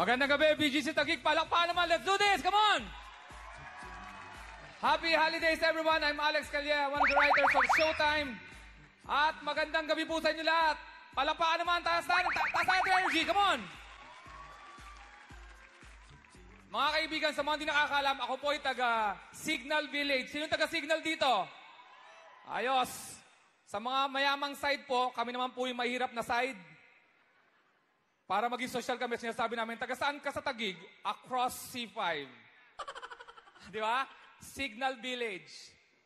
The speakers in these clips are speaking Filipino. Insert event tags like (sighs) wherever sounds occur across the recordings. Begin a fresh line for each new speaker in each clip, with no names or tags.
Magandang gabi, BGC Tagig. Palakpakan naman. Let's do this. Come on! Happy holidays, everyone. I'm Alex Calye, one of the writers of Showtime. At magandang gabi po sa inyo lahat. Palakpakan naman. Taas tayo. Ta- taas ng energy. Come on! Mga kaibigan, sa mga hindi nakakalam, ako po ay taga Signal Village. Sino taga Signal dito? Ayos. Sa mga mayamang side po, kami naman po yung mahirap na side. Para maging social kami, sinasabi namin, taga saan ka sa Tagig? Across C5. (laughs) Di ba? Signal Village.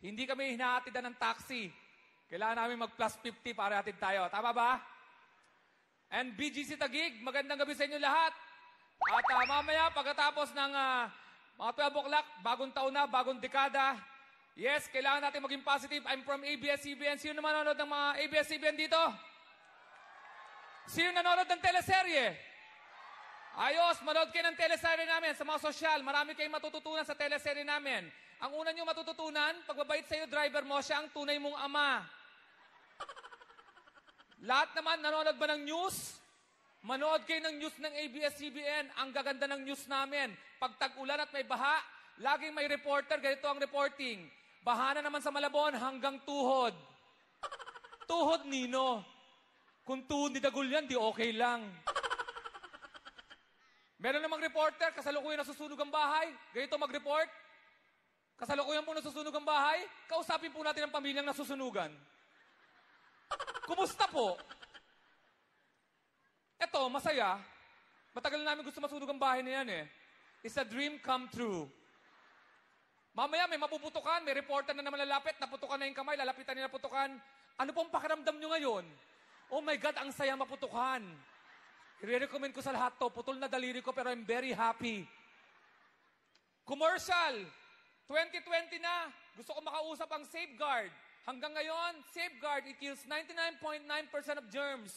Hindi kami hinahatidan ng taxi. Kailangan namin mag plus 50 para hatid tayo. Tama ba? And BGC Tagig, magandang gabi sa inyo lahat. At ah, mamaya, pagkatapos ng ah, mga 12 o'clock, bagong taon na, bagong dekada, yes, kailangan natin maging positive. I'm from ABS-CBN. Sino naman nanonood ng mga ABS-CBN dito? Sino nanonood ng teleserye? Ayos, manood kayo ng teleserye namin sa mga sosyal. Marami kayong matututunan sa teleserye namin. Ang una nyo matututunan, pagbabait sa'yo driver mo, siya ang tunay mong ama. Lahat naman nanonood ba ng news? Manood kayo ng news ng ABS-CBN. Ang gaganda ng news namin. Pag tag-ulan at may baha, laging may reporter. Ganito ang reporting. Baha na naman sa Malabon hanggang tuhod. Tuhod, Nino. Kung tuhod ni Dagul yan, di okay lang. Meron namang reporter, kasalukuyan nasusunog ang bahay. Ganito mag-report. Kasalukuyan po nasusunog ang bahay. Kausapin po natin ang pamilyang nasusunugan. Kumusta po? Eto, masaya. Matagal na namin gusto masunog ang bahay na yan eh. It's a dream come true. Mamaya may mapuputukan, may reporter na naman lalapit, naputukan na yung kamay, lalapitan nila putukan. Ano pong pakiramdam nyo ngayon? Oh my God, ang saya maputukan. I-recommend ko sa lahat to. Putol na daliri ko pero I'm very happy. Commercial. 2020 na. Gusto ko makausap ang safeguard. Hanggang ngayon, safeguard, it kills 99.9% of germs.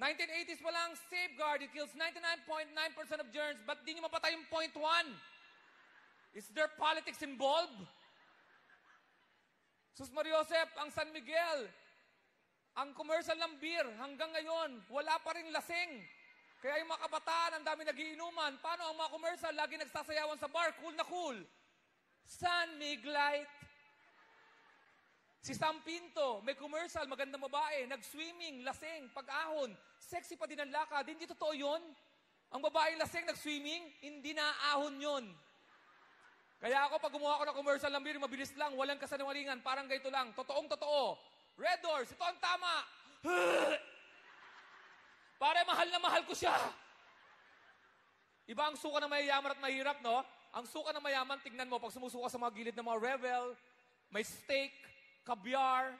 1980s pa lang, safeguard, it kills 99.9% of germs. Ba't di nyo mapatay yung point one? Is there politics involved? Sus Mariosep, ang San Miguel, ang commercial ng beer, hanggang ngayon, wala pa rin lasing. Kaya yung mga kabataan, ang dami nagiinuman. Paano ang mga commercial, lagi nagsasayawan sa bar, cool na cool. San Miglite. Si Sam Pinto, may commercial, magandang babae, nag-swimming, lasing, pag-ahon, sexy pa din ang lakad. Hindi totoo yun. Ang babae lasing, nag-swimming, hindi na-ahon yun. Kaya ako, pag gumawa ako ng commercial ng beer, mabilis lang, walang kasanungalingan, parang ganito lang. Totoong totoo. Red Doors, ito ang tama. (sighs) Pare, mahal na mahal ko siya. Iba ang suka ng mayayaman at mahirap, no? Ang suka ng mayaman, tignan mo, pag sumusuka sa mga gilid ng mga revel, may steak, caviar,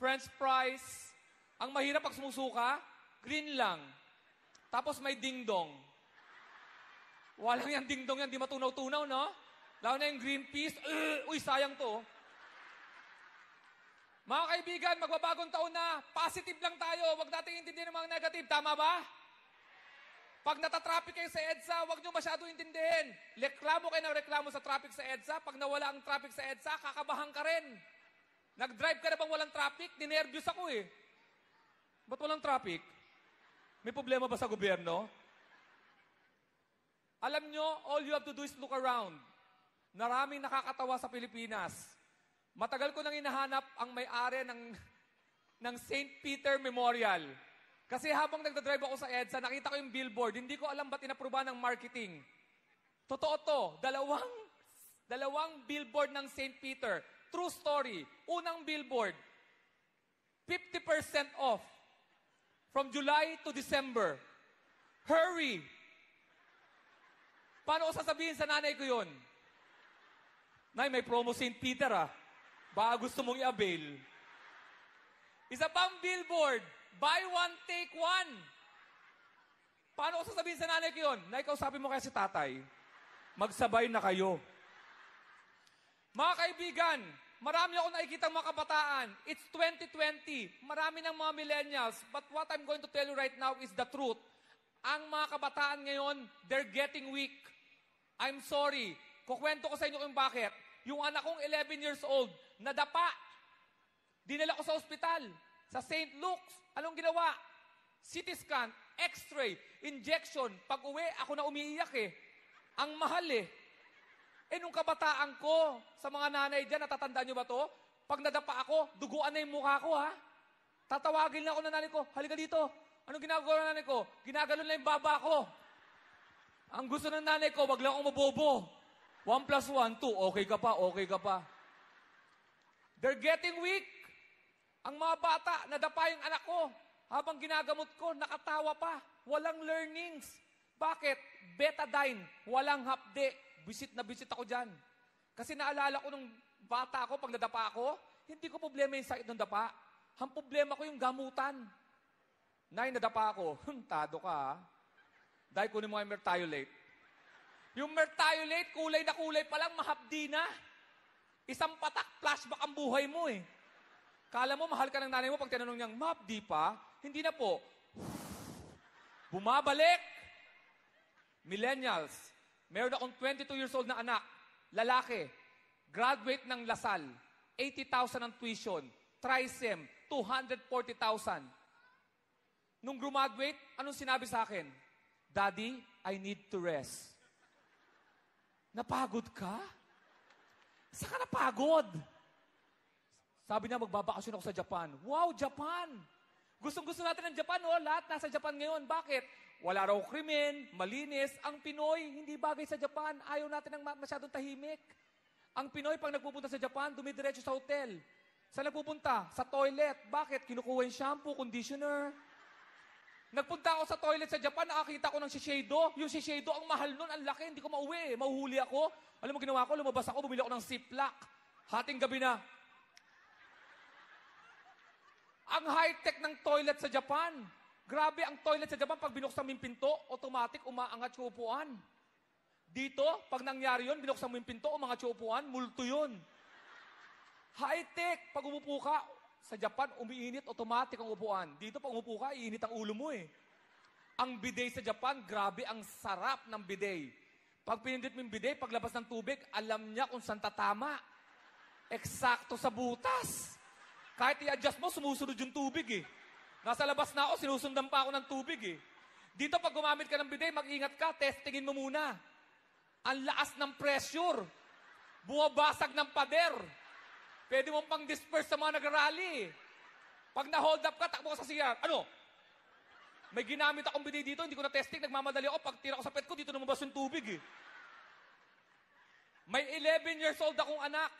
french fries. Ang mahirap pag sumusuka, green lang. Tapos may dingdong. Walang yan dingdong yan, di matunaw-tunaw, no? Lalo na yung green peas, uh, uy, sayang to. Mga kaibigan, magbabagong taon na, positive lang tayo. Huwag natin intindihin ang mga negative. Tama ba? Pag natatraffic kayo sa EDSA, huwag nyo masyado intindihin. Reklamo kayo ng reklamo sa traffic sa EDSA. Pag nawala ang traffic sa EDSA, kakabahan ka rin. Nag-drive ka na bang walang traffic? Ninervyos ako eh. Ba't walang traffic? May problema ba sa gobyerno? Alam nyo, all you have to do is look around. Naraming nakakatawa sa Pilipinas. Matagal ko nang hinahanap ang may-ari ng, ng St. Peter Memorial. Kasi habang nagdadrive ako sa EDSA, nakita ko yung billboard. Hindi ko alam ba't inapruba ng marketing. Totoo to. Dalawang, dalawang billboard ng St. Peter. True story. Unang billboard, 50% off from July to December. Hurry! Paano ko sasabihin sa nanay ko yun? Nay, may promo St. Peter ah. Baka gusto mong i-avail. Isa pang billboard, buy one, take one. Paano ko sasabihin sa nanay ko yun? Nay, kausapin mo kaya si tatay. Magsabay na kayo. Mga kaibigan, marami ako nakikita mga kabataan. It's 2020. Marami ng mga millennials. But what I'm going to tell you right now is the truth. Ang mga kabataan ngayon, they're getting weak. I'm sorry. Kukwento ko sa inyo kung bakit. Yung anak kong 11 years old, nadapa. Dinala ko sa ospital, sa St. Luke's. Anong ginawa? CT scan, x-ray, injection. Pag uwi, ako na umiiyak eh. Ang mahal eh. Eh, nung kabataan ko, sa mga nanay dyan, natatandaan nyo ba to? Pag nadapa ako, duguan na yung mukha ko, ha? Tatawagin na ako ng nanay ko, halika dito. Anong ginagawa ng nanay ko? Ginagano na yung baba ko. Ang gusto ng nanay ko, wag lang akong mabobo. One plus one, two. Okay ka pa, okay ka pa. They're getting weak. Ang mga bata, nadapa yung anak ko. Habang ginagamot ko, nakatawa pa. Walang learnings. Bakit? Betadine. Walang hapde. Visit na visit ako dyan. Kasi naalala ko nung bata ako, pag nadapa ako, hindi ko problema yung sakit ng dapa. Ang problema ko yung gamutan. Nay, nadapa ako. (laughs) Tado ka ha. Dahil kunin mo yung mertiolate. Yung mertiolate, kulay na kulay pa lang, mahapdi na. Isang patak, flashback ang buhay mo eh. Kala mo, mahal ka ng nanay mo pag tinanong niyang, mahapdi pa? Hindi na po. Bumabalik. Millennials. Meron akong 22 years old na anak. Lalaki. Graduate ng Lasal. 80,000 ang tuition. Trisem. 240,000. Nung graduate, anong sinabi sa akin? Daddy, I need to rest. Napagod ka? Saan ka napagod? Sabi niya, magbabakasyon ako sa Japan. Wow, Japan! Gustong-gusto natin ng Japan, oh. Lahat nasa Japan ngayon. Bakit? Wala raw krimen, malinis. Ang Pinoy, hindi bagay sa Japan. Ayaw natin ng ma- masyadong tahimik. Ang Pinoy, pag nagpupunta sa Japan, dumidiretso sa hotel. Saan nagpupunta? Sa toilet. Bakit? Kinukuha yung shampoo, conditioner. Nagpunta ako sa toilet sa Japan, nakakita ko ng Shiseido. Yung Shiseido, ang mahal nun, ang laki, hindi ko mauwi. Mahuhuli ako. Alam mo ginawa ko? Lumabas ako, bumili ako ng Ziploc. Hating gabi na. Ang high-tech ng toilet sa Japan. Grabe ang toilet sa Japan, pag binuksan mo yung pinto, automatic umaangat yung upuan. Dito, pag nangyari yun, binuksan mo yung pinto, umangat yung upuan, multo yun. High-tech, pag umupo ka, sa Japan, umiinit, automatic ang upuan. Dito, pag umupo ka, iinit ang ulo mo eh. Ang bidet sa Japan, grabe ang sarap ng bidet. Pag pinindit mo yung bidet, paglabas ng tubig, alam niya kung saan tatama. Eksakto sa butas. Kahit i-adjust mo, sumusunod yung tubig eh. Nasa labas na ako, sinusundan pa ako ng tubig eh. Dito, pag gumamit ka ng bidet, mag-ingat ka, testingin mo muna. Ang laas ng pressure. Buwabasag ng pader. Pwede mong pang disperse sa mga nagrally. Pag na-hold up ka, takbo ka sa CR. Ano? May ginamit akong bidet dito, hindi ko na testing, nagmamadali ako. Pag tira ko sa pet ko, dito lumabas yung tubig eh. May 11 years old akong anak.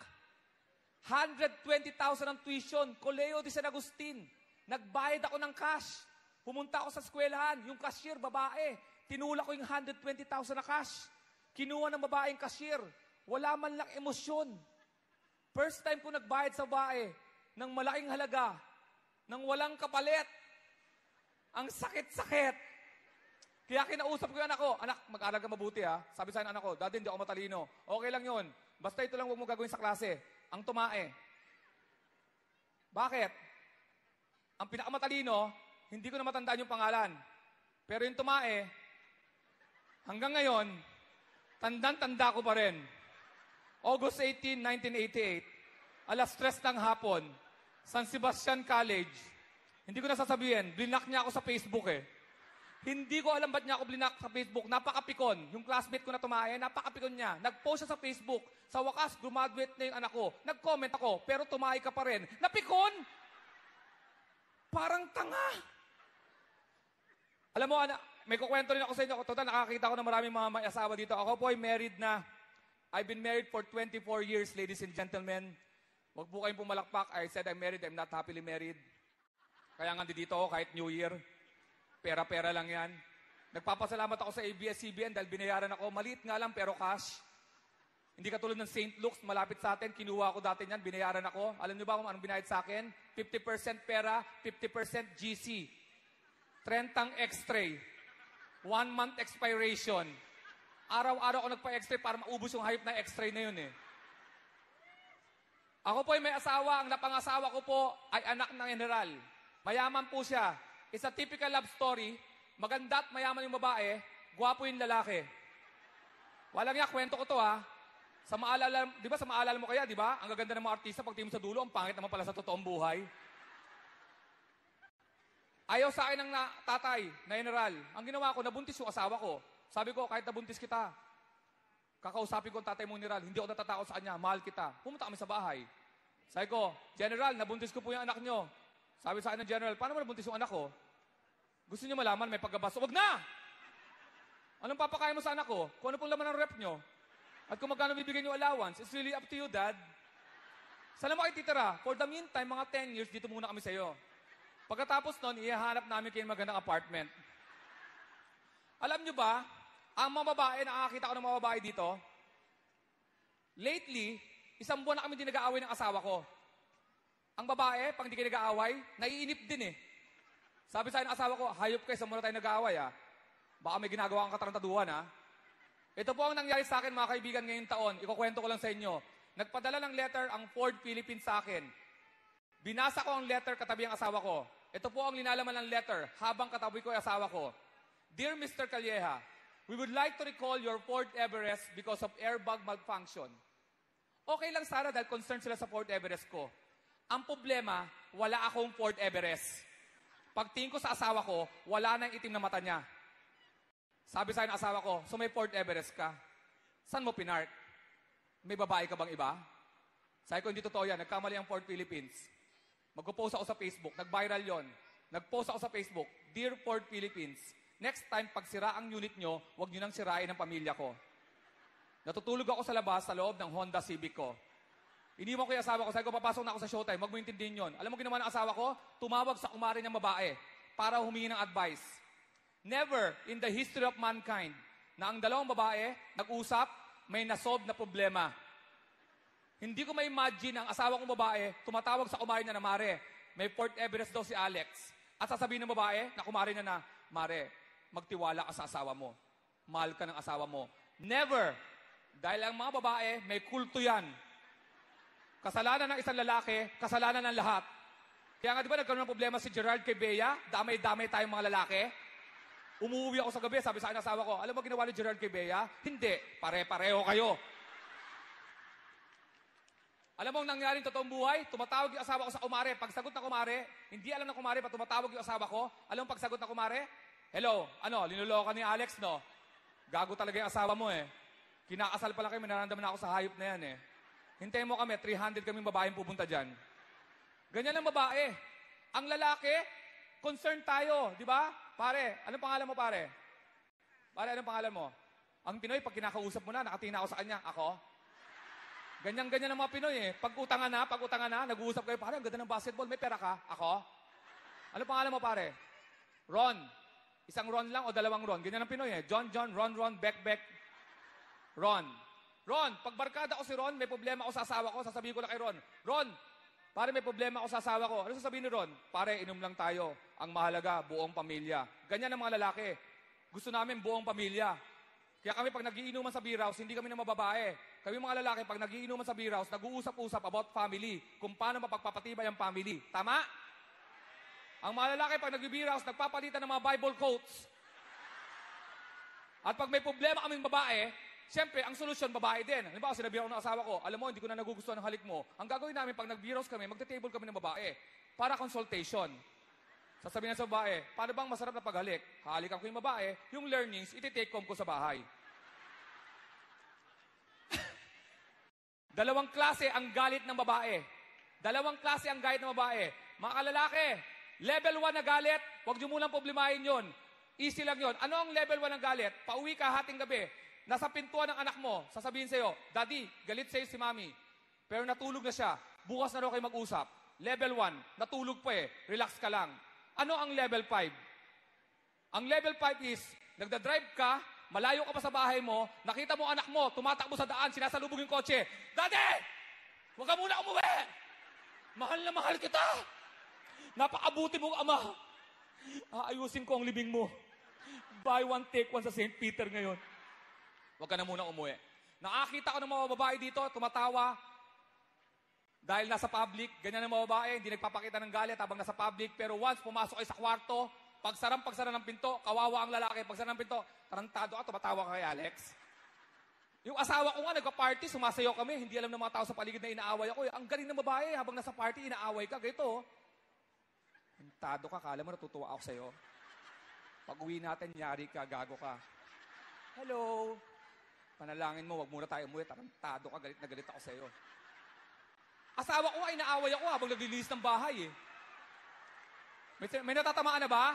120,000 ang tuition. Coleo de San Agustin. Nagbayad ako ng cash. Pumunta ako sa eskwelahan. Yung cashier, babae. Tinula ko yung 120,000 na cash. Kinuha ng babaeng cashier. Wala man lang emosyon. First time ko nagbayad sa bae ng malaking halaga, ng walang kapalit. Ang sakit-sakit. Kaya kinausap ko yung anak ko, anak, mag-aral ka mabuti ha. Sabi sa anak ko, dati hindi ako matalino. Okay lang yon. Basta ito lang huwag mo gagawin sa klase. Ang tumae. Bakit? Ang pinakamatalino, hindi ko na matandaan yung pangalan. Pero yung tumae, hanggang ngayon, tandang-tanda ko pa rin. August 18, 1988, alas 3 ng hapon, San Sebastian College. Hindi ko na sasabihin, blinak niya ako sa Facebook eh. Hindi ko alam ba't niya ako blinak sa Facebook. Napakapikon. Yung classmate ko na tumae, napakapikon niya. Nag-post siya sa Facebook. Sa wakas, graduate na yung anak ko. Nag-comment ako, pero tumae ka pa rin. Napikon! Parang tanga. Alam mo, anak, may kukwento rin ako sa inyo. Total, nakakita ko na maraming mga may asawa dito. Ako po ay married na. I've been married for 24 years, ladies and gentlemen. Huwag po kayong pumalakpak. I said I'm married. I'm not happily married. Kaya nga dito ako kahit New Year. Pera-pera lang yan. Nagpapasalamat ako sa ABS-CBN dahil binayaran ako. Maliit nga lang pero cash. Hindi katulad ng St. Luke's, malapit sa atin. Kinuha ko dati niyan, binayaran ako. Alam niyo ba kung anong binayad sa akin? 50% pera, 50% GC. 30 x-ray. One month expiration. Araw-araw ako nagpa-x-ray para maubos yung hype na x-ray na yun eh. Ako po ay may asawa. Ang napangasawa ko po ay anak ng general. Mayaman po siya. It's a typical love story. Maganda at mayaman yung babae, gwapo yung lalaki. Walang nga, kwento ko to ha. Sa maalala, di ba sa maalala mo kaya, di ba? Ang gaganda ng mga artista pag tingin mo sa dulo, ang pangit naman pala sa totoong buhay. Ayaw sa akin ng na, tatay na general. Ang ginawa ko, nabuntis yung asawa ko. Sabi ko, kahit nabuntis kita, kakausapin ko ang tatay mo general, hindi ako natatakot sa kanya, mahal kita. Pumunta kami sa bahay. Sabi ko, General, nabuntis ko po yung anak nyo. Sabi sa akin ng General, paano mo nabuntis yung anak ko? Gusto niyo malaman, may pagkabasto. Wag na! Anong papakain mo sa anak ko? Kung ano pong laman ng rep nyo? At kung magkano bibigyan nyo allowance, it's really up to you, Dad. Saan mo kayo titira? For the meantime, mga 10 years, dito muna kami sa iyo. Pagkatapos nun, ihahanap namin kayo magandang apartment. Alam nyo ba, ang mga babae, nakakita ko ng mga babae dito, lately, isang buwan na kami din nag-aaway ng asawa ko. Ang babae, pag hindi kayo nag-aaway, naiinip din eh. Sabi sa akin asawa ko, hayop kayo, sa muna tayo nag-aaway ah. Baka may ginagawa kang katarantaduhan ah. Ito po ang nangyari sa akin mga kaibigan ngayong taon. Ikukwento ko lang sa inyo. Nagpadala ng letter ang Ford Philippines sa akin. Binasa ko ang letter katabi ang asawa ko. Ito po ang linalaman ng letter habang katabi ko ang asawa ko. Dear Mr. Calleja, we would like to recall your Ford Everest because of airbag malfunction. Okay lang sana dahil concerned sila sa Ford Everest ko. Ang problema, wala akong Ford Everest. Pagtingin ko sa asawa ko, wala nang itim na mata niya. Sabi sa akin asawa ko, so may Ford Everest ka. Saan mo pinark? May babae ka bang iba? Sabi ko, hindi totoo yan. Nagkamali ang Ford Philippines. Magpo-post ako sa Facebook. Nag-viral yon. Nag-post ako sa Facebook. Dear Ford Philippines, next time pag sira ang unit nyo, huwag nyo nang sirain ang pamilya ko. Natutulog ako sa labas sa loob ng Honda Civic ko. Iniwan ko yung asawa ko. Sabi ko, papasok na ako sa showtime. Huwag mo intindihin yun. Alam mo ginawa ng asawa ko? Tumawag sa kumari niyang babae para humingi ng advice. Never in the history of mankind na ang dalawang babae nag-usap, may nasolve na problema. Hindi ko ma-imagine ang asawa kong babae tumatawag sa kumari niya na Mare. May Port Everest daw si Alex. At sasabihin ng babae na kumari niya na, Mare, magtiwala ka sa asawa mo. Mahal ka ng asawa mo. Never! Dahil ang mga babae, may kulto yan. Kasalanan ng isang lalaki, kasalanan ng lahat. Kaya nga di ba nagkaroon ng problema si Gerard kay Bea? Damay-damay tayong mga lalaki. Umuwi ako sa gabi, sabi sa akin asawa ko, alam mo ginawa ni Gerard kay Bea? Hindi, pare-pareho kayo. Alam mo ang nangyari ng totoong buhay? Tumatawag yung asawa ko sa kumare. Pagsagot na kumare, hindi alam ng kumare pa tumatawag yung asawa ko. Alam mo pagsagot na kumare? Hello, ano, linuloko ni Alex, no? Gago talaga yung asawa mo eh. Kinakasal pala kayo, may nararamdaman ako sa hayop na yan eh. Hintayin mo kami, 300 kaming babaeng pupunta dyan. Ganyan ang babae. Ang lalaki, concerned tayo, di ba? Pare, anong pangalan mo pare? Pare, anong pangalan mo? Ang Pinoy, pag kinakausap mo na, nakatingin ako sa kanya. Ako? Ganyan-ganyan ang mga Pinoy eh. Pag utangan na, pag utangan na, nag-uusap kayo, pare, ang ganda ng basketball, may pera ka? Ako? Ano pangalan mo pare? Ron. Isang Ron lang o dalawang Ron? Ganyan ang Pinoy eh. John, John, Ron, Ron, Beck, Beck. Ron. Ron, pag barkada ko si Ron, may problema ako sa asawa ko, sasabihin ko lang kay Ron, Ron, pare may problema ako sa asawa ko. Ano sasabihin ni Ron? Pare, inom lang tayo. Ang mahalaga, buong pamilya. Ganyan ang mga lalaki. Gusto namin buong pamilya. Kaya kami pag nagiinuman sa beer house, hindi kami na mababae. Kami mga lalaki, pag nagiinuman sa beer house, nag-uusap-usap about family. Kung paano mapagpapatibay ang family. Tama? Ang mga lalaki, pag nag-beer house, nagpapalitan ng mga Bible quotes. At pag may problema kaming babae, Siyempre, ang solusyon, babae din. Halimbawa, sinabi ako ng asawa ko, alam mo, hindi ko na nagugustuhan ng halik mo. Ang gagawin namin, pag nag-beer kami, magte-table kami ng babae para consultation. Sasabihin na sa babae, paano bang masarap na paghalik? Halikan ko yung babae, yung learnings, iti-take home ko sa bahay. Dalawang klase ang galit ng babae. Dalawang klase ang galit ng babae. Mga kalalaki, level 1 na galit, huwag niyo munang problemahin yon. Easy lang yon. Ano ang level 1 ng galit? Pauwi ka hating gabi, nasa pintuan ng anak mo, sasabihin sa'yo, Daddy, galit sa'yo si Mami. Pero natulog na siya. Bukas na raw kayo mag-usap. Level 1, natulog pa eh. Relax ka lang. Ano ang level 5? Ang level 5 is, nagda-drive ka, malayo ka pa sa bahay mo, nakita mo anak mo, tumatakbo sa daan, sinasalubog yung kotse. Daddy! Huwag ka muna umuwi! Mahal na mahal kita! Napakabuti mong ama! Aayusin ko ang libing mo. Buy one, take one sa St. Peter ngayon. Huwag ka na muna umuwi. Nakakita ko ng mga babae dito, tumatawa. Dahil nasa public, ganyan ang mga babae, hindi nagpapakita ng galit habang nasa public. Pero once pumasok kayo sa kwarto, pagsara pagsara ng pinto, kawawa ang lalaki, pagsara ng pinto, tarantado ka, tumatawa ka kay Alex. Yung asawa ko nga, nagpa-party, sumasayaw kami, hindi alam ng mga tao sa paligid na inaaway ako. Ang galing ng babae, habang nasa party, inaaway ka, ganito. oh. Tado ka, kala mo natutuwa ako sa'yo. Pag uwi natin, yari ka, gago ka. Hello? Panalangin mo, wag muna tayo umuwi. Tarantado ka, galit na galit ako sa'yo. Asawa ko nga, inaaway ako habang naglilinis ng bahay eh. May, may natatamaan na ba?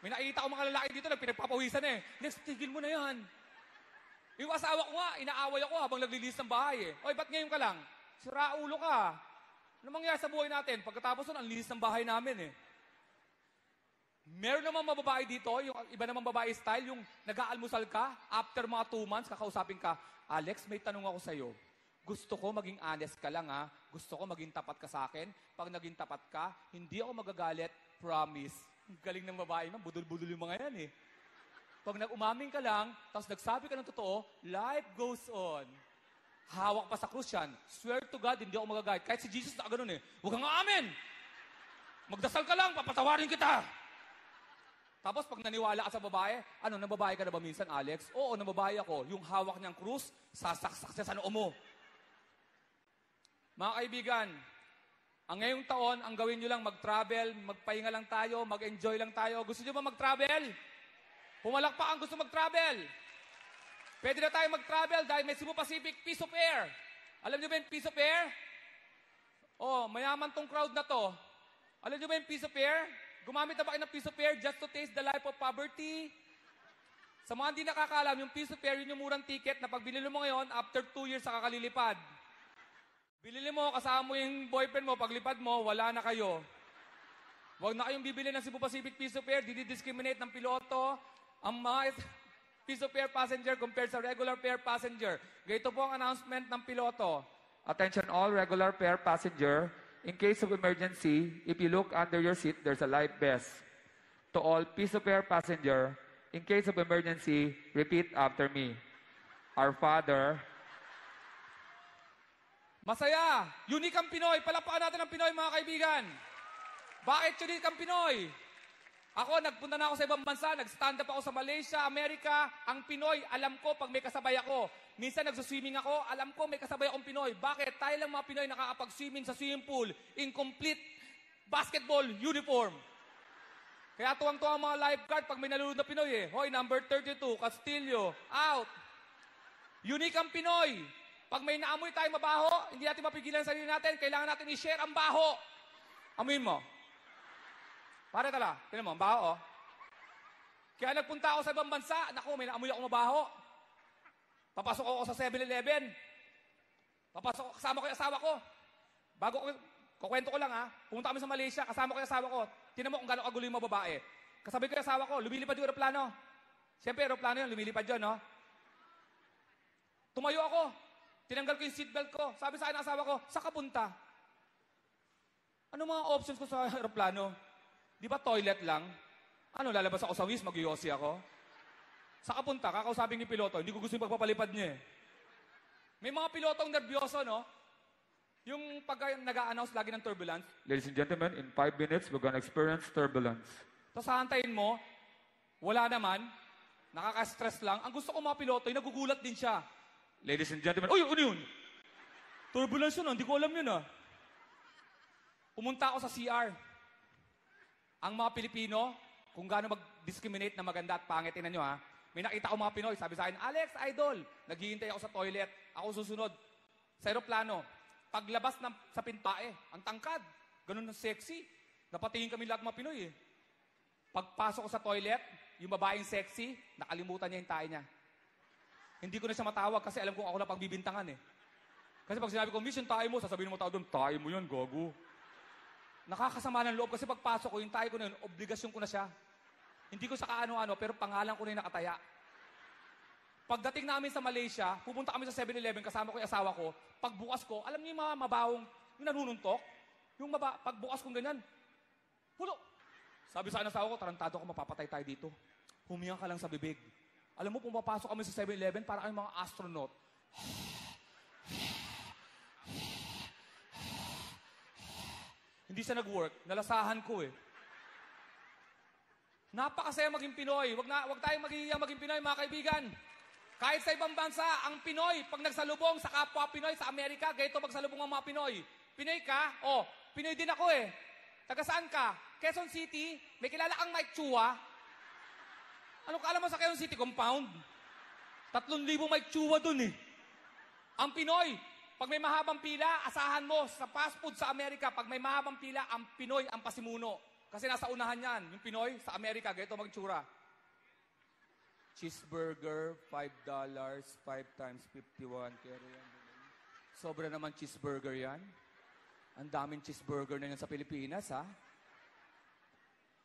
May nakita ko mga lalaki dito na pinagpapawisan eh. Next, tigil mo na yan. Yung asawa ko nga, inaaway ako habang naglilinis ng bahay eh. Oy, ba't ngayon ka lang? Sira ulo ka. Ano mangyayari sa buhay natin? Pagkatapos nun, ang linis ng bahay namin eh. Meron naman mababae dito, yung iba naman babae style, yung nag-aalmusal ka, after mga two months, kakausapin ka, Alex, may tanong ako sa'yo. Gusto ko maging honest ka lang ha. Gusto ko maging tapat ka sa akin. Pag naging tapat ka, hindi ako magagalit. Promise. Ang galing ng babae man, budol-budol yung mga yan eh. Pag nag-umaming ka lang, tapos nagsabi ka ng totoo, life goes on. Hawak pa sa krus yan. Swear to God, hindi ako magagalit. Kahit si Jesus na ganun eh. Huwag kang amin! Magdasal ka lang, papatawarin kita! Tapos pag naniwala ka sa babae, ano, nababae ka na ba minsan, Alex? Oo, nababae ako. Yung hawak niyang krus, sasaksak siya sa noo mo. Mga kaibigan, ang ngayong taon, ang gawin nyo lang mag-travel, magpahinga lang tayo, mag-enjoy lang tayo. Gusto nyo ba mag-travel? Pumalakpak ang gusto mag-travel. Pwede na tayo mag-travel dahil may Cebu Pacific Piece of Air. Alam nyo ba yung Piece of Air? Oh, mayaman tong crowd na to. Alam nyo ba yung Piece of Air? Gumamit na ba kayo ng Piece of Air just to taste the life of poverty? Sa mga hindi nakakalam, yung Piece of Air, yun yung murang ticket na pag binili mo ngayon, after two years, sa kakalilipad. Binili mo, kasama mo yung boyfriend mo, paglipad mo, wala na kayo. Huwag na kayong bibili ng Cebu Pacific Piece of Air, didi-discriminate ng piloto ang mga (laughs) piece of air passenger compared sa regular fare passenger. Ganito po ang announcement ng piloto. Attention all regular fare passenger. In case of emergency, if you look under your seat, there's a life vest. To all piece of air passenger, in case of emergency, repeat after me. Our Father, Masaya! Unique ang Pinoy! Palapakan natin ang Pinoy, mga kaibigan! Bakit unique ang Pinoy? Ako, nagpunta na ako sa ibang bansa, nag-stand up ako sa Malaysia, Amerika. Ang Pinoy, alam ko pag may kasabay ako. Minsan nagsuswimming ako, alam ko may kasabay akong Pinoy. Bakit? Tayo lang mga Pinoy nakakapag-swimming sa swimming pool in complete basketball uniform. Kaya tuwang-tuwa ang mga lifeguard pag may nalulod na Pinoy eh. Hoy, number 32, Castillo, out. Unique ang Pinoy. Pag may naamoy tayo mabaho, hindi natin mapigilan sa sarili natin, kailangan natin i-share ang baho. Amuin mo. Pare tala, tinan mo, ang baho oh. Kaya nagpunta ako sa ibang bansa, naku, may naamoy ako mabaho. Papasok ako sa 7-Eleven. Papasok, kasama ko yung asawa ko. Bago ko, kukwento ko lang ha, pumunta kami sa Malaysia, kasama ko yung asawa ko. Tinan mo kung gano'ng kagulo yung mga babae. Kasabi ko yung asawa ko, lumilipad yung aeroplano. Siyempre, aeroplano yun, lumilipad yun, no? Tumayo ako. Tinanggal ko yung seatbelt ko. Sabi sa akin ng asawa ko, sa kapunta? Ano mga options ko sa aeroplano? Di ba toilet lang? Ano, lalabas ako sa wis, mag ako? Sa kapunta, kakausapin ni piloto, hindi ko gusto yung pagpapalipad niya eh. May mga pilotong nervyoso, no? Yung pag nag-a-announce lagi ng turbulence,
Ladies and gentlemen, in five minutes, we're gonna experience turbulence.
tapos hahantayin mo, wala naman, nakaka-stress lang. Ang gusto ko mga piloto, yung nagugulat din siya.
Ladies and gentlemen,
Uy, ano yun? Turbulence yun, ah. hindi ko alam yun ah. Pumunta ako sa CR. Ang mga Pilipino, kung gaano mag-discriminate na maganda at pangit, tinan nyo ha. May nakita ko mga Pinoy, sabi sa akin, Alex, idol, naghihintay ako sa toilet. Ako susunod. Sa aeroplano, paglabas ng, sa pintae, ang tangkad. Ganun na sexy. Napatingin kami lahat mga Pinoy eh. Pagpasok ko sa toilet, yung babaeng sexy, nakalimutan niya yung tae niya. Hindi ko na siya matawag kasi alam kong ako na pagbibintangan eh. Kasi pag sinabi ko, miss yung tayo mo, sasabihin mo tao doon, tayo mo yun, gogo. Nakakasama ng loob kasi pagpasok ko, yung tayo ko na yun, obligasyon ko na siya. Hindi ko sa kaano-ano, pero pangalan ko na yung nakataya. Pagdating namin sa Malaysia, pupunta kami sa 7-Eleven, kasama ko yung asawa ko. Pagbukas ko, alam niyo yung mga mabawong, yung nanununtok, yung maba, pagbukas kong ganyan, pulo. Sabi sa ng asawa ko, tarantado ko, mapapatay tayo dito. Huminga ka lang sa bibig. Alam mo, pumapasok kami sa 7-Eleven para kami mga astronaut. Hindi siya nag-work. Nalasahan ko eh. Napakasaya maging Pinoy. Wag, na, wag tayong magiging maging Pinoy, mga kaibigan. Kahit sa ibang bansa, ang Pinoy, pag nagsalubong sa kapwa Pinoy sa Amerika, ganito magsalubong ang mga Pinoy. Pinoy ka? Oh, Pinoy din ako eh. Taga saan ka? Quezon City, may kilala kang Mike Chua? Ano kala mo sa Quezon City compound? Tatlong libo Mike Chua dun eh. Ang Pinoy, pag may mahabang pila, asahan mo sa fast food sa Amerika, pag may mahabang pila, ang Pinoy ang pasimuno. Kasi nasa unahan yan, yung Pinoy sa Amerika, ganito magtsura. Cheeseburger, $5, 5 times 51. Kaya yan. Sobra naman cheeseburger yan. Ang daming cheeseburger na yan sa Pilipinas, ha?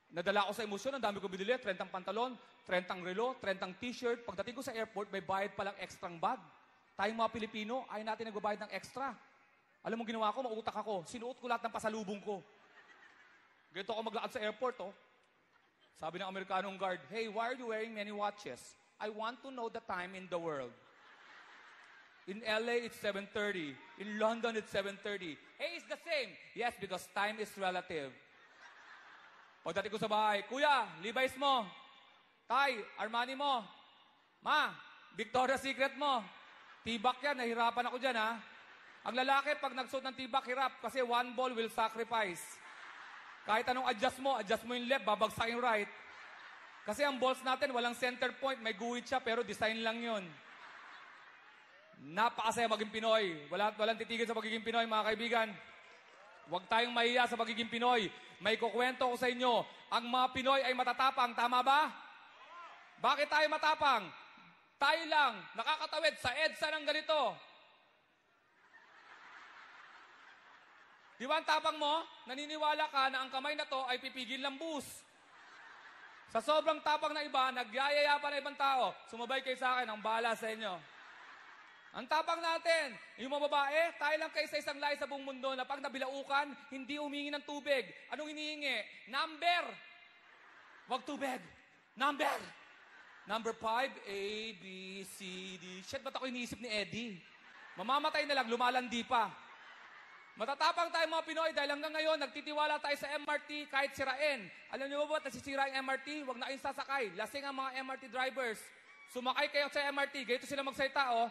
Nadala ako sa emosyon, ang dami ko binili. 30 pantalon, 30 relo, 30 t-shirt. Pagdating ko sa airport, may bayad palang extra bag. Tayong mga Pilipino, ayaw natin nagbabayad ng extra. Alam mo ginawa ko, mautak ako. Sinuot ko lahat ng pasalubong ko. Ganito ako maglakad sa airport, oh. Sabi ng Amerikanong guard, Hey, why are you wearing many watches? I want to know the time in the world. In LA, it's 7.30. In London, it's 7.30. Hey, it's the same. Yes, because time is relative. Pagdating ko sa bahay, Kuya, Levi's mo. Tay, Armani mo. Ma, Victoria's Secret mo. Tibak yan, nahirapan ako dyan ha. Ang lalaki, pag nagsuot ng tibak, hirap kasi one ball will sacrifice. Kahit anong adjust mo, adjust mo yung left, babagsak yung right. Kasi ang balls natin, walang center point, may guhit siya, pero design lang yun. Napakasaya maging Pinoy. Wala, walang titigil sa pagiging Pinoy, mga kaibigan. Huwag tayong mahiya sa pagiging Pinoy. May kukwento ko sa inyo, ang mga Pinoy ay matatapang, tama ba? Bakit tayo matapang? Tayo lang, nakakatawid sa EDSA ng ganito. Di ba ang tapang mo? Naniniwala ka na ang kamay na to ay pipigil ng bus. Sa sobrang tapang na iba, nagyayaya pa na ibang tao. Sumabay kayo sa akin, ang bahala sa inyo. Ang tapang natin, yung mga babae, tayo lang kayo sa isang lahi sa buong mundo na pag nabilaukan, hindi umingi ng tubig. Anong hinihingi? Number! Wag tubig. Number! Number five, A, B, C, D. Shit, ba't ako iniisip ni Eddie? Mamamatay na lang, lumalandi pa. Matatapang tayo mga Pinoy dahil hanggang ngayon, nagtitiwala tayo sa MRT kahit sirain. Alam niyo ba ba't nasisira yung MRT? Huwag na kayong sasakay. Lasing ang mga MRT drivers. Sumakay kayo sa MRT, ganito sila magsalita, oh.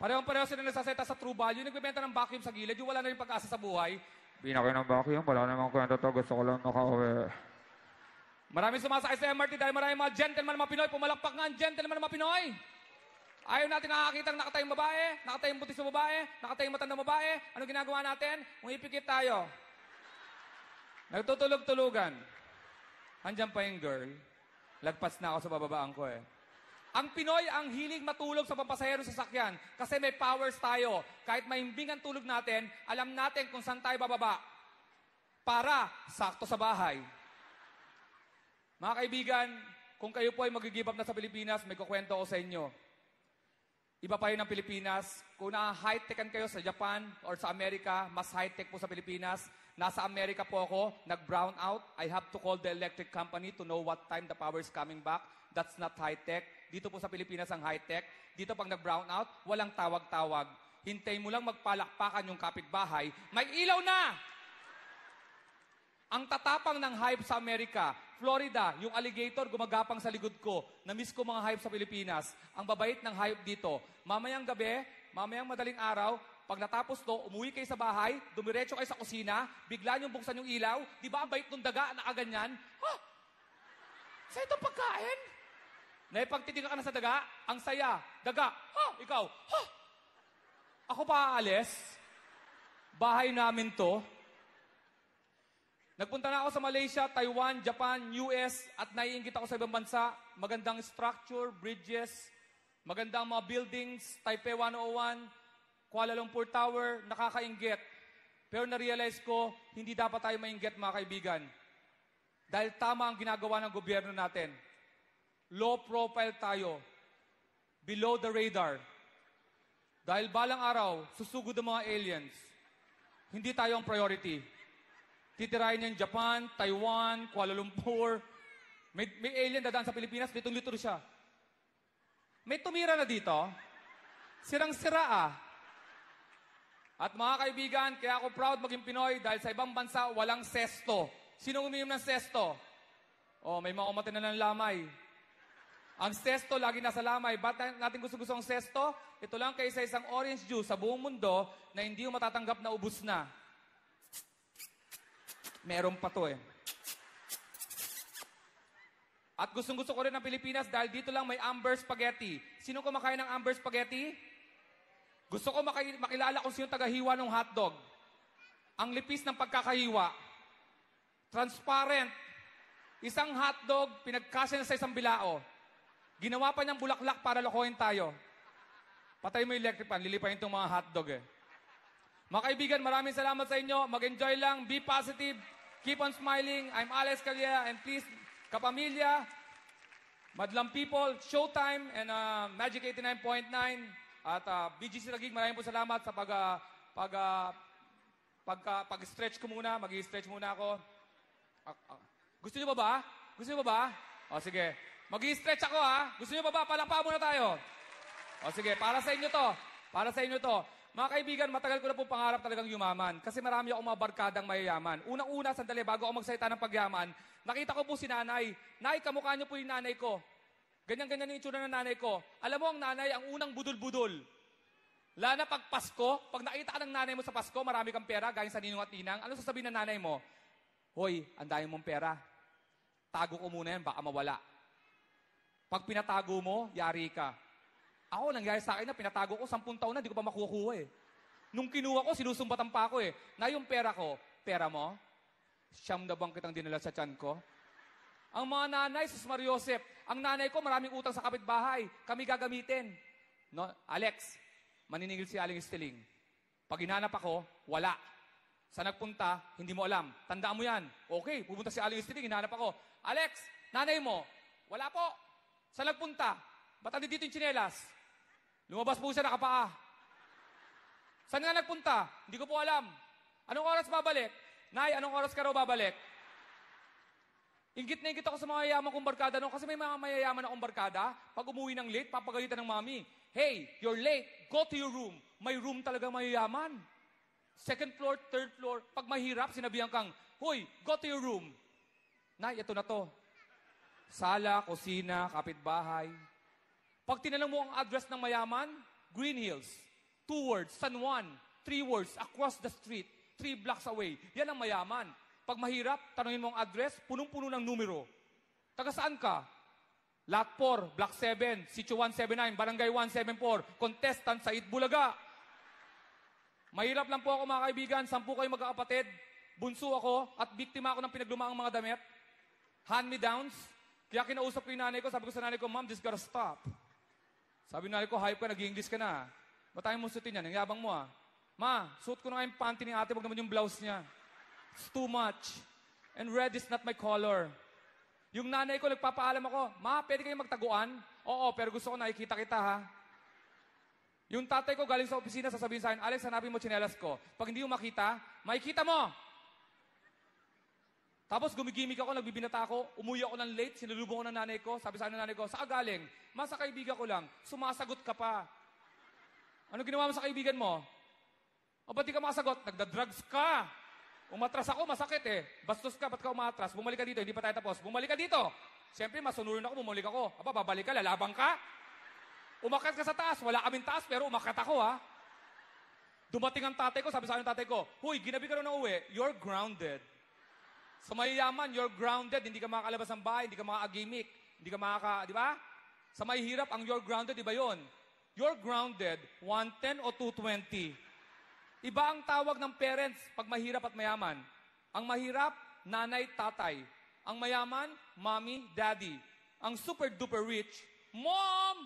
Parehong-pareho sila nagsasalita sa True Value. Nagbebenta ng vacuum sa gilid, yung wala na rin pag-asa sa buhay.
Binaki ng vacuum, wala namang kwento to. Gusto ko lang makauwi.
Maraming sumasakay sa MRT dahil maraming mga gentleman mga Pinoy. Pumalakpak nga ang gentleman mga Pinoy. Ayaw natin nakakita ng nakatayong babae, nakatayong butis sa babae, nakatayong matandang babae. Ano ginagawa natin? Umipikit tayo. Nagtutulog-tulugan. Andyan pa yung girl. Lagpas na ako sa bababaan ko eh. Ang Pinoy ang hilig matulog sa papasahero sa sakyan kasi may powers tayo. Kahit maimbing ang tulog natin, alam natin kung saan tayo bababa. Para sakto sa bahay. Mga kaibigan, kung kayo po ay mag-give up na sa Pilipinas, may kukwento ko sa inyo. Iba pa rin ang Pilipinas. Kung na-high-techan kayo sa Japan or sa Amerika, mas high-tech po sa Pilipinas. Nasa Amerika po ako, nag-brown out. I have to call the electric company to know what time the power is coming back. That's not high-tech. Dito po sa Pilipinas ang high-tech. Dito pag nag-brown out, walang tawag-tawag. Hintay mo lang magpalakpakan yung kapitbahay, may ilaw na! Ang tatapang ng hype sa Amerika, Florida, yung alligator gumagapang sa likod ko. Na-miss ko mga hype sa Pilipinas. Ang babait ng hype dito. Mamayang gabi, mamayang madaling araw, pag natapos to, umuwi kayo sa bahay, dumiretso kayo sa kusina, bigla niyong buksan yung ilaw, di ba ang bait ng daga na kaganyan? Ha? Sa itong pagkain? Naipagtitinga ka na sa daga, ang saya. Daga, ha? Ikaw, ha? Ako pa aalis? Bahay namin to. Nagpunta na ako sa Malaysia, Taiwan, Japan, US, at naiingit ako sa ibang bansa. Magandang structure, bridges, magandang mga buildings, Taipei 101, Kuala Lumpur Tower, nakakaingit. Pero na-realize ko, hindi dapat tayo mainggit mga kaibigan. Dahil tama ang ginagawa ng gobyerno natin. Low profile tayo. Below the radar. Dahil balang araw, susugod ang mga aliens. Hindi tayo ang priority. Titirahin niya yung Japan, Taiwan, Kuala Lumpur. May, may alien dadaan sa Pilipinas, litong-lito siya. May tumira na dito. Sirang-sira ah. At mga kaibigan, kaya ako proud maging Pinoy dahil sa ibang bansa, walang sesto. Sino uminom ng sesto? Oh, may mga umatin na ng lamay. Ang sesto, lagi nasa lamay. Ba't na- natin gusto-gusto ang sesto? Ito lang kaysa isang orange juice sa buong mundo na hindi mo matatanggap na ubus na. Meron pa to eh. At gustong-gusto ko rin ng Pilipinas dahil dito lang may Amber Spaghetti. Sino kumakain ng Amber Spaghetti? Gusto ko maki- makilala kung sino tagahiwa ng hotdog. Ang lipis ng pagkakahiwa. Transparent. Isang hotdog, pinagkasya na sa isang bilao. Ginawa pa niyang bulaklak para lokohin tayo. Patay mo yung electric fan, lilipayin itong mga hotdog eh. Mga kaibigan, maraming salamat sa inyo. Mag-enjoy lang. Be positive. Keep on smiling. I'm Alex Calya. And please, kapamilya, Madlang People, Showtime, and uh, Magic 89.9. At uh, BGC Lagig, maraming po salamat sa pag, uh, pag, uh, pagka, pag-stretch ko muna. Mag-stretch muna ako. Ah, ah. Gusto niyo ba ba? Gusto niyo ba ba? O sige. Mag-stretch ako ha. Gusto niyo ba ba? Palakpa muna tayo. O sige, para sa inyo to. Para sa inyo to. Mga kaibigan, matagal ko na po pangarap talagang yumaman. Kasi marami akong mga barkadang mayayaman. Unang-una, sandali, bago ako magsalita ng pagyaman, nakita ko po si nanay. Nay, kamukha niyo po yung nanay ko. Ganyan-ganyan yung itsura ng nanay ko. Alam mo, ang nanay, ang unang budol-budol. Lalo na pag Pasko, pag nakita ka ng nanay mo sa Pasko, marami kang pera, galing sa ninong at ninang, ano sasabihin ng nanay mo? Hoy, ang dami mong pera. Tago ko muna yan, baka mawala. Pag pinatago mo, yari ka. Ako, nangyari sa akin na pinatago ko, sampung taon na, di ko pa makukuha eh. Nung kinuha ko, sinusumbatan pa ako eh. Na yung pera ko, pera mo, siyam na bang kitang dinala sa tiyan ko? Ang mga nanay, sus Mariosep, ang nanay ko maraming utang sa kapitbahay. Kami gagamitin. No, Alex, maniningil si Aling Estiling. Pag hinanap ako, wala. Sa nagpunta, hindi mo alam. Tandaan mo yan. Okay, pupunta si Aling Estiling, hinanap ako. Alex, nanay mo, wala po. Sa nagpunta, ba't dito yung tsinelas? Lumabas po siya nakapaa. Saan nga nagpunta? Hindi ko po alam. Anong oras babalik? Nay, anong oras ka raw babalik? Ingit na ingit ako sa mga mayayaman kong barkada no? kasi may mga mayayaman akong barkada. Pag umuwi ng late, papagalitan ng mami. Hey, you're late. Go to your room. May room talaga mayayaman. Second floor, third floor. Pag mahirap, sinabihan kang, Hoy, go to your room. Nay, ito na to. Sala, kusina, kapitbahay. Pag tinanong mo ang address ng mayaman, Green Hills. Two words, San Juan. Three words, across the street. Three blocks away. Yan ang mayaman. Pag mahirap, tanongin mo ang address, punong-puno ng numero. Taga saan ka? Lot 4, Block 7, Sitio 179, Barangay 174, contestant sa Itbulaga. Mahirap lang po ako mga kaibigan, sampu kayo magkakapatid. Bunso ako at biktima ako ng pinaglumaang mga damit. Hand-me-downs. Kaya kinausap ko yung nanay ko, sabi ko sa nanay ko, Mom, this gotta stop. Sabi ng nanay ko, hype ka, nag-English ka na. Ba't tayo mo suotin yan? Ang yabang mo ah. Ma, suot ko na yung panty ni ate, wag naman yung blouse niya. It's too much. And red is not my color. Yung nanay ko, nagpapaalam ako, Ma, pwede kayong magtaguan? Oo, pero gusto ko nakikita kita ha. Yung tatay ko galing sa opisina, sasabihin sa akin, Alex, hanapin mo tsinelas ko. Pag hindi mo makita, makikita mo! Tapos gumigimik ako, nagbibinata ako, umuwi ako ng late, sinulubong ko ng nanay ko, sabi sa nanay ko, saan galing? Ma, sa kaibigan ko lang, sumasagot ka pa. Ano ginawa mo sa kaibigan mo? O ba't di ka makasagot? Nagda-drugs ka. Umatras ako, masakit eh. Bastos ka, ba't ka umatras? Bumalik ka dito, hindi pa tayo tapos. Bumalik ka dito. Siyempre, masunurin ako, bumalik ako. Aba, babalik ka, lalabang ka. Umakyat ka sa taas, wala kaming taas, pero umakyat ako ha. Dumating ang tatay ko, sabi sa akin tatay ko, Huy, ginabi ka na uwi, you're grounded. Sa mayayaman, you're grounded, hindi ka makakalabas ng bahay, hindi ka makakagimik, hindi ka makaka, di ba? Sa mahihirap, ang you're grounded, di ba yon? You're grounded, 110 o 220. Iba ang tawag ng parents pag mahirap at mayaman. Ang mahirap, nanay, tatay. Ang mayaman, mommy, daddy. Ang super duper rich, mom,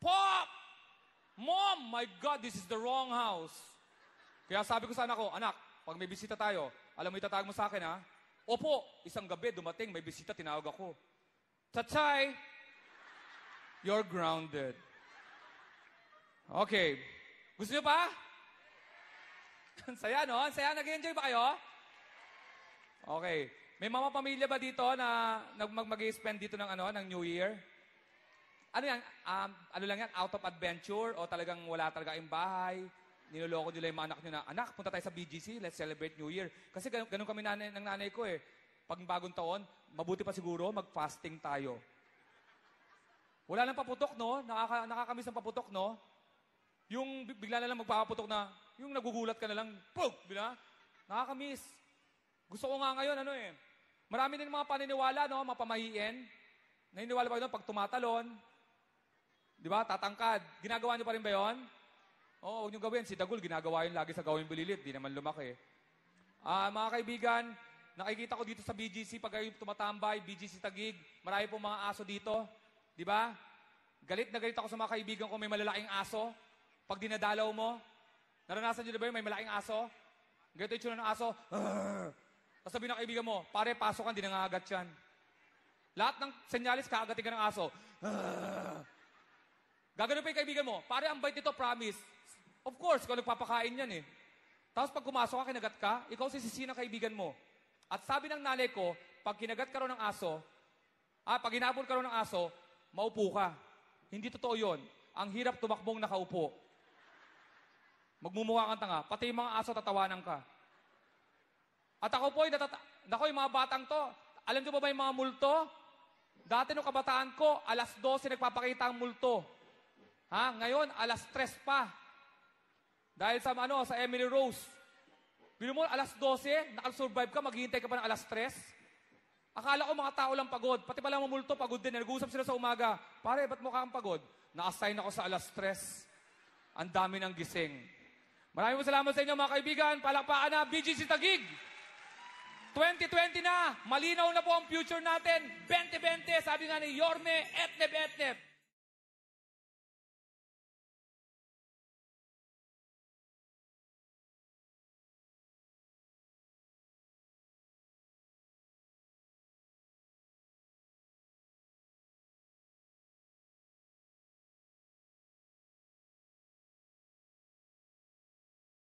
pop, mom, my God, this is the wrong house. Kaya sabi ko sa anak ko, anak, pag may bisita tayo, alam mo itatawag mo sa akin ha? Opo, isang gabi dumating, may bisita, tinawag ako. Tatay, you're grounded. Okay. Gusto niyo pa? (laughs) Ang saya, no? Ang saya. Nag-enjoy ba kayo? Okay. May mga pamilya ba dito na nag mag spend dito ng ano, ng New Year? Ano yan? Um, ano lang yan? Out of adventure? O talagang wala talaga yung bahay? Niloloko nila yung mga anak nyo na, anak, punta tayo sa BGC, let's celebrate New Year. Kasi ganun, ganun kami nanay, ng nanay ko eh. Pag bagong taon, mabuti pa siguro, mag-fasting tayo. Wala nang paputok, no? Nakaka, nakakamiss ang paputok, no? Yung bi- bigla na lang magpapaputok na, yung nagugulat ka na lang, pug! Bila? Nakakamiss. Gusto ko nga ngayon, ano eh, marami din mga paniniwala, no? Mga pamahiin. Naniniwala ba doon pag tumatalon? Di ba? Tatangkad. Ginagawa niyo pa rin ba yon? Oo, huwag niyo gawin. Si Dagul, ginagawa yun lagi sa gawing bililit. Di naman lumaki. Ah, mga kaibigan, nakikita ko dito sa BGC pag kayo tumatambay, BGC Tagig, marami pong mga aso dito. Di ba? Galit na galit ako sa mga kaibigan ko may malalaking aso. Pag dinadalaw mo, naranasan niyo na ba yun, may malaking aso? Ganito yung ng aso. (laughs) Tapos sabi ng kaibigan mo, pare, pasok ka, hindi nangangagat yan. Lahat ng senyalis, kaagatin ka ng aso. (laughs) Gagano pa yung kaibigan mo, pare, ang bait nito, promise. Of course, kung nagpapakain yan eh. Tapos pag pumasok ka, kinagat ka, ikaw sisisi ng kaibigan mo. At sabi ng nanay ko, pag kinagat ka ng aso, ah, pag hinabol ka ng aso, maupo ka. Hindi totoo yon. Ang hirap tumakbong nakaupo. Magmumukha kang tanga. Pati yung mga aso tatawanan ka. At ako po, natata- Nako, yung mga batang to, alam nyo ba ba yung mga multo? Dati nung kabataan ko, alas 12 nagpapakita ang multo. Ha? Ngayon, alas 3 pa. Dahil sa ano, sa Emily Rose. Bino mo, alas 12, nakasurvive ka, maghihintay ka pa ng alas 3. Akala ko mga tao lang pagod. Pati pala mga multo, pagod din. Nag-uusap sila sa umaga. Pare, ba't mukha kang pagod? Na-assign ako sa alas 3. Ang dami ng gising. Maraming salamat sa inyo mga kaibigan. Palakpakan na BGC Tagig. 2020 na. Malinaw na po ang future natin. 2020, sabi nga ni Yorme Etneb Etneb.